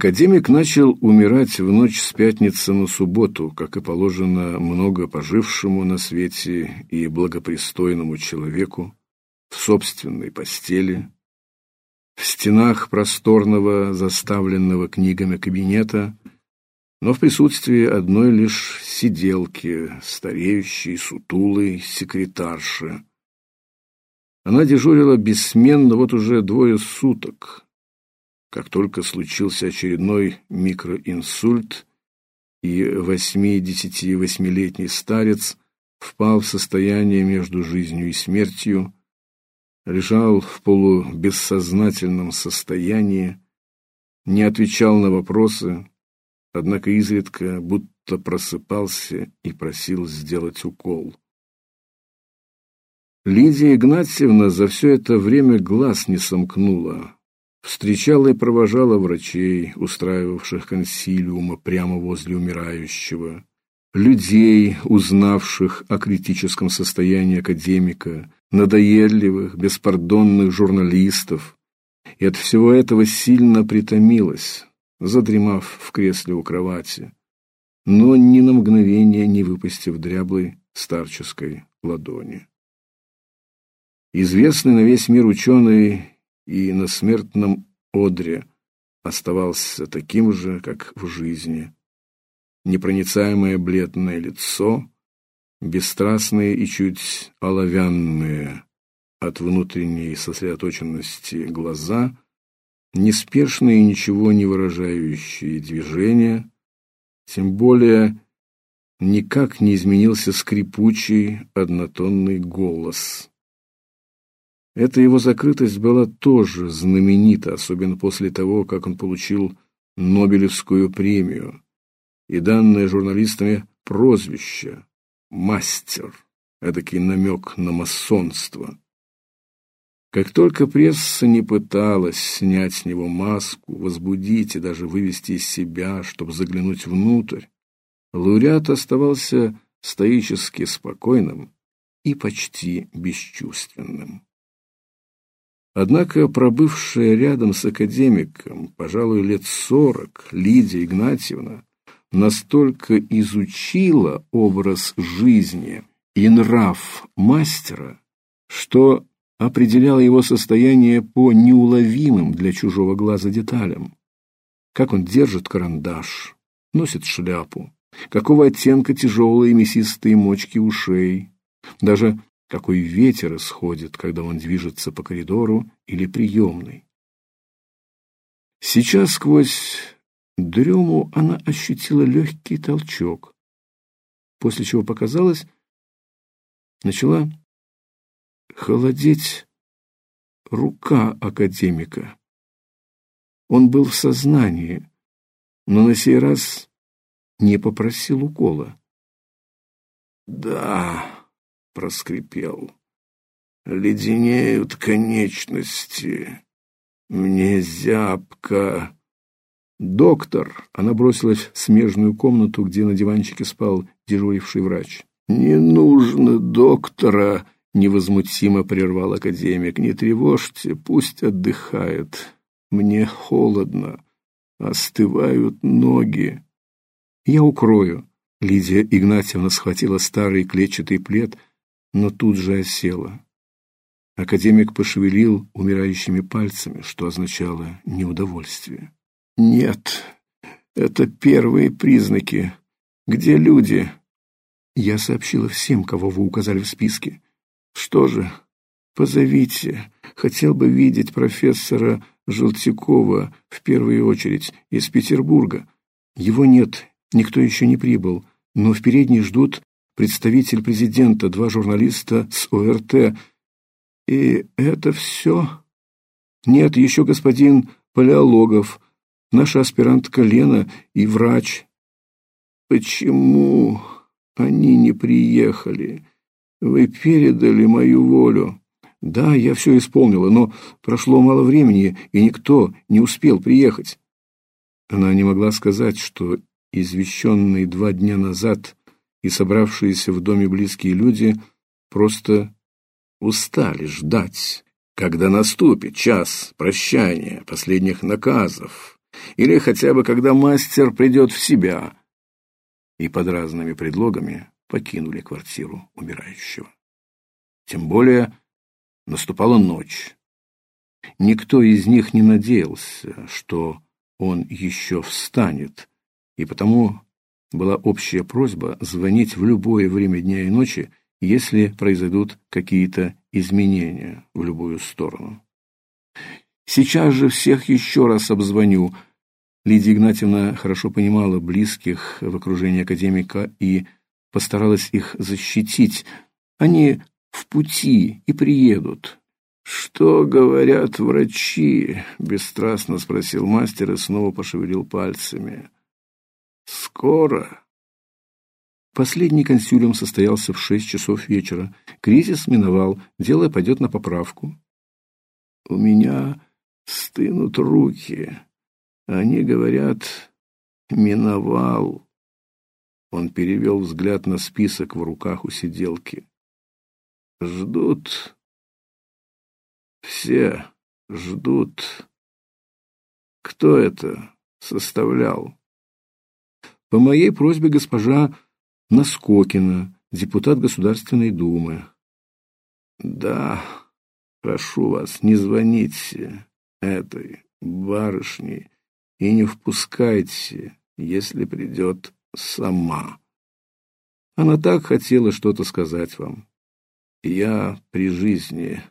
Академик начал умирать в ночь с пятницы на субботу, как и положено много пожившему на свете и благопристойному человеку, в собственной постели, в стенах просторного, заставленного книгами кабинета, но в присутствии одной лишь сиделки, стареющей, сутулой секретарши. Она дежурила бессменно вот уже двое суток, как только случился очередной микроинсульт, и 88-летний старец впал в состояние между жизнью и смертью, лежал в полубессознательном состоянии, не отвечал на вопросы, однако изредка будто просыпался и просил сделать укол. Лидия Игнатьевна за все это время глаз не сомкнула, Встречала и провожала врачей, устраивавших консилиумы прямо возле умирающего, людей, узнавших о критическом состоянии академика, надоедливых, беспардонных журналистов, и от всего этого сильно притомилась, задремав в кресле у кровати, но ни на мгновение не выпустив дряблой старческой ладони. Известный на весь мир ученый и на смертном одре оставался таким же, как в жизни. Непроницаемое бледное лицо, бесстрастные и чуть оловянные от внутренней сосредоточенности глаза, неспешные и ничего не выражающие движения, тем более никак не изменился скрипучий однотонный голос. Эта его закрытость была тоже знаменита, особенно после того, как он получил Нобелевскую премию и данное журналистами прозвище «Мастер», эдакий намек на масонство. Как только пресса не пыталась снять с него маску, возбудить и даже вывести из себя, чтобы заглянуть внутрь, лауреат оставался стоически спокойным и почти бесчувственным. Однако пробывшая рядом с академиком, пожалуй, лет сорок, Лидия Игнатьевна настолько изучила образ жизни и нрав мастера, что определяла его состояние по неуловимым для чужого глаза деталям. Как он держит карандаш, носит шляпу, какого оттенка тяжелые мясистые мочки ушей, даже какой ветер исходит, когда он движется по коридору или приемной. Сейчас сквозь дрему она ощутила легкий толчок, после чего показалось, начала холодеть рука академика. Он был в сознании, но на сей раз не попросил укола. «Да», проскрипел. Леденеют конечности. Мне зябко. Доктор, она бросилась в смежную комнату, где на диванчике спал дежуривший врач. Не нужно доктора, невозмутимо прервал академик. Не тревожьте, пусть отдыхает. Мне холодно, остывают ноги. Я укрою. Лидия Игнатьевна схватила старый клетчатый плед, но тут же осела. Академик пошевелил умирающими пальцами, что означало неудовольствие. «Нет, это первые признаки. Где люди?» Я сообщила всем, кого вы указали в списке. «Что же, позовите. Хотел бы видеть профессора Желтякова в первую очередь из Петербурга. Его нет, никто еще не прибыл, но в передней ждут представитель президента, два журналиста с ОРТ. И это все? Нет, еще господин Палеологов, наша аспирантка Лена и врач. Почему они не приехали? Вы передали мою волю. Да, я все исполнила, но прошло мало времени, и никто не успел приехать. Она не могла сказать, что извещенный два дня назад и собравшиеся в доме близкие люди просто устали ждать, когда наступит час прощания, последних наказов, или хотя бы когда мастер придет в себя, и под разными предлогами покинули квартиру умирающего. Тем более наступала ночь. Никто из них не надеялся, что он еще встанет, и потому была общая просьба звонить в любое время дня и ночи, если произойдут какие-то изменения в любую сторону. Сейчас же всех еще раз обзвоню. Лидия Игнатьевна хорошо понимала близких в окружении академика и постаралась их защитить. Они в пути и приедут. Что говорят врачи? бесстрастно спросил мастер и снова пошевелил пальцами. Скоро. Последний консилиум состоялся в шесть часов вечера. Кризис миновал, дело пойдет на поправку. У меня стынут руки. Они говорят, миновал. Он перевел взгляд на список в руках у сиделки. Ждут. Все ждут. Кто это составлял? По моей просьбе госпожа Наскокина, депутат Государственной Думы. Да, прошу вас, не звоните этой барышне и не впускайте, если придет сама. Она так хотела что-то сказать вам. Я при жизни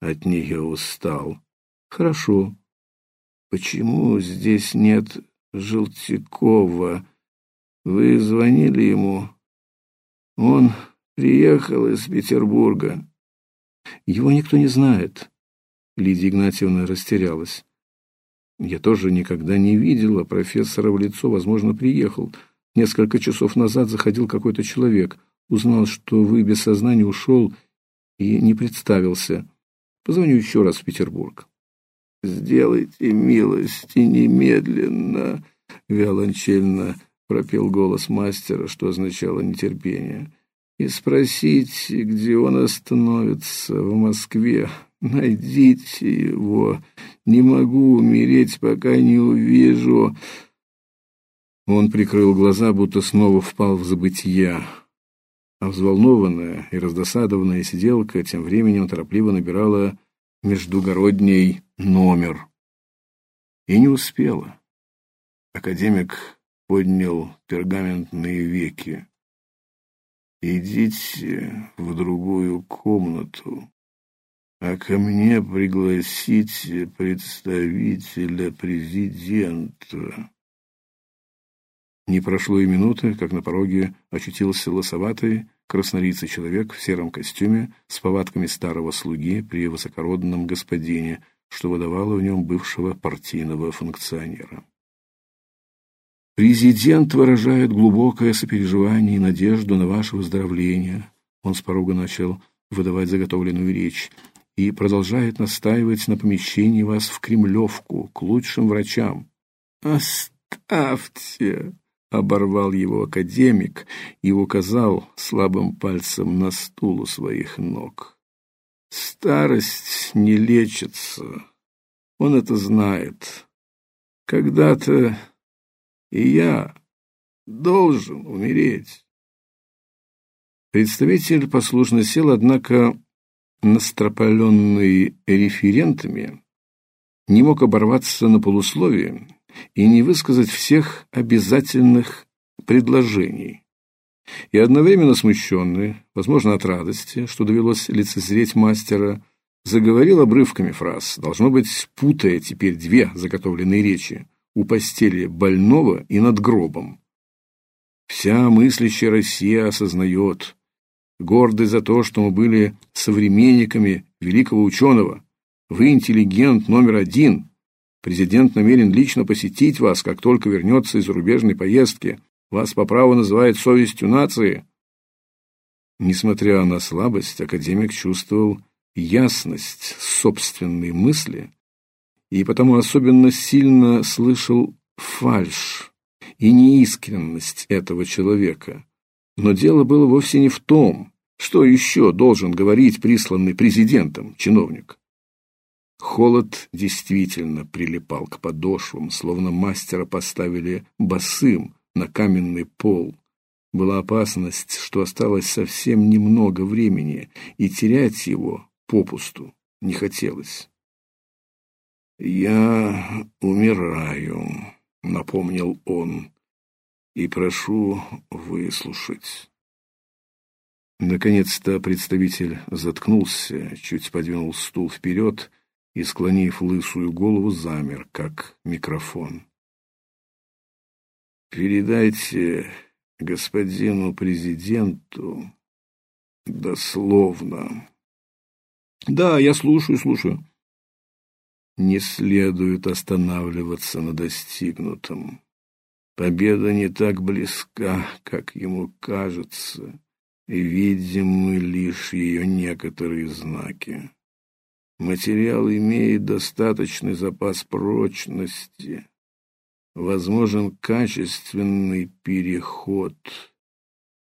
от нее устал. Хорошо. Почему здесь нет Желтякова? Вы звонили ему? Он приехал из Петербурга. Его никто не знает. Лидия Игнатьевна растерялась. Я тоже никогда не видела профессора в лицо, возможно, приехал. Несколько часов назад заходил какой-то человек, узнал, что вы без сознания ушел и не представился. Позвоню еще раз в Петербург. Сделайте милость и немедленно, виолончельно пропел голос мастера, что означало нетерпение. И спросите, где он остановится в Москве. Найдите его. Не могу умереть, пока не увижу. Он прикрыл глаза, будто снова впал в забытье. А взволнованная и раздосадованная сиделка тем временем торопливо набирала междугородний номер. И не успела. Академик поднял пергаментные веки. «Идите в другую комнату, а ко мне пригласите представителя президента». Не прошло и минуты, как на пороге очутился лосоватый, краснолицый человек в сером костюме с повадками старого слуги при высокородном господине, что выдавало в нем бывшего партийного функционера. Президент выражает глубокое сопереживание и надежду на ваше выздоровление. Он с порога начал выдавать заготовленную речь и продолжает настаивать на помещении вас в Кремлевку к лучшим врачам. Оставьте, оборвал его академик и указал слабым пальцем на стул у своих ног. Старость не лечится. Он это знает. Когда-то и я должен умереть. Представитель послушно сел, однако, настропаленный референтами, не мог оборваться на полусловие и не высказать всех обязательных предложений. И одновременно смущенный, возможно, от радости, что довелось лицезреть мастера, заговорил обрывками фраз, должно быть, путая теперь две заготовленные речи у постели больного и над гробом. Вся мыслящая Россия осознает, горды за то, что мы были современниками великого ученого. Вы интеллигент номер один. Президент намерен лично посетить вас, как только вернется из зарубежной поездки. Вас по праву называют совестью нации. Несмотря на слабость, академик чувствовал ясность собственной мысли и потому особенно сильно слышал фальшь и неискренность этого человека. Но дело было вовсе не в том, что еще должен говорить присланный президентом чиновник. Холод действительно прилипал к подошвам, словно мастера поставили босым на каменный пол. Была опасность, что осталось совсем немного времени, и терять его попусту не хотелось. «Я умираю», — напомнил он, — «и прошу выслушать». Наконец-то представитель заткнулся, чуть подвинул стул вперед и, склонив лысую голову, замер, как микрофон. «Передайте господину президенту дословно». «Да, я слушаю, слушаю». «Не следует останавливаться на достигнутом. Победа не так близка, как ему кажется» и видим мы лишь ее некоторые знаки. Материал имеет достаточный запас прочности, возможен качественный переход,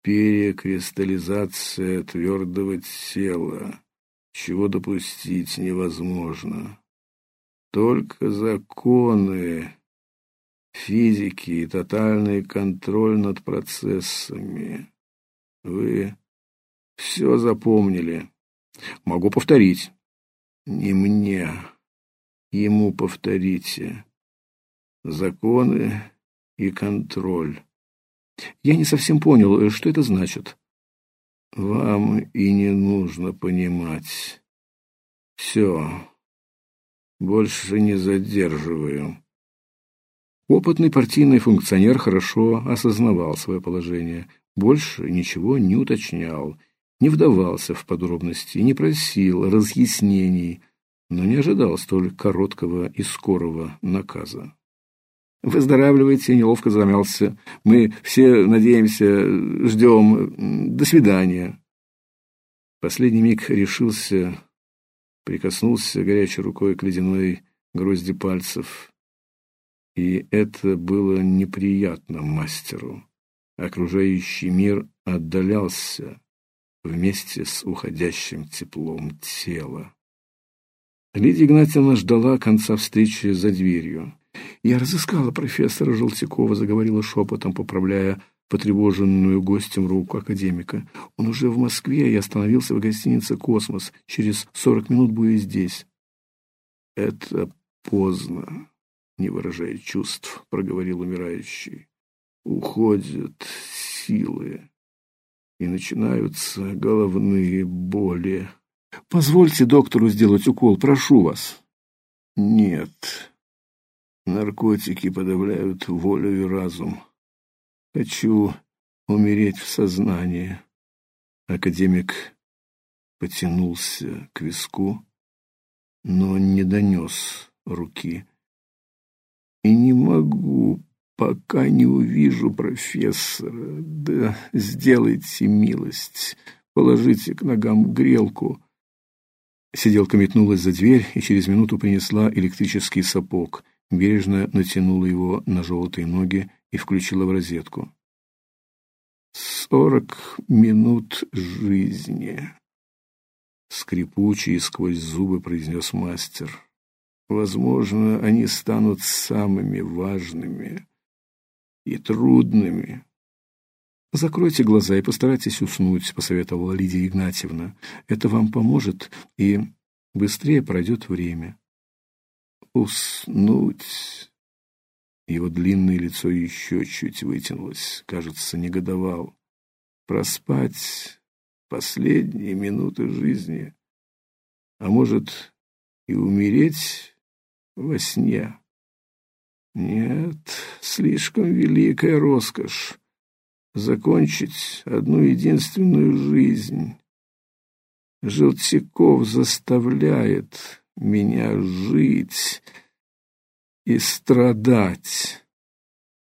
перекристаллизация твердого тела, чего допустить невозможно. Только законы физики и тотальный контроль над процессами вы все запомнили. Могу повторить. Не мне. Ему повторите. Законы и контроль. Я не совсем понял, что это значит. Вам и не нужно понимать. Все. Больше не задерживаю. Опытный партийный функционер хорошо осознавал свое положение. Больше ничего не уточнял, не вдавался в подробности, не просил разъяснений, но не ожидал столь короткого и скорого наказа. Выздоравливайте, неловко замялся. Мы все надеемся, ждем. До свидания. Последний миг решился, прикоснулся горячей рукой к ледяной грозди пальцев. И это было неприятно мастеру. Окружающий мир отдалялся вместе с уходящим теплом тела. Лидия Игнатьевна ждала конца встречи за дверью. «Я разыскала профессора Желтякова», — заговорила шепотом, поправляя потревоженную гостем руку академика. «Он уже в Москве и остановился в гостинице «Космос». Через сорок минут будет здесь». «Это поздно», — не выражая чувств, проговорил умирающий уходят силы, и начинаются головные боли. Позвольте доктору сделать укол, прошу вас. Нет. Наркотики подавляют волю и разум. Хочу умереть в сознании. Академик потянулся к виску, но не донес руки. И не могу пока не увижу профессора. Да сделайте милость, положите к ногам грелку. Сиделка метнулась за дверь и через минуту принесла электрический сапог, бережно натянула его на желтые ноги и включила в розетку. Сорок минут жизни. Скрипучий сквозь зубы произнес мастер. Возможно, они станут самыми важными и трудными. Закройте глаза и постарайтесь уснуть, посоветовала Лидия Игнатьевна. Это вам поможет, и быстрее пройдет время. Уснуть. Его длинное лицо еще чуть вытянулось, кажется, негодовал. Проспать последние минуты жизни, а может и умереть во сне. Нет, слишком великая роскошь закончить одну единственную жизнь. Желтяков заставляет меня жить и страдать.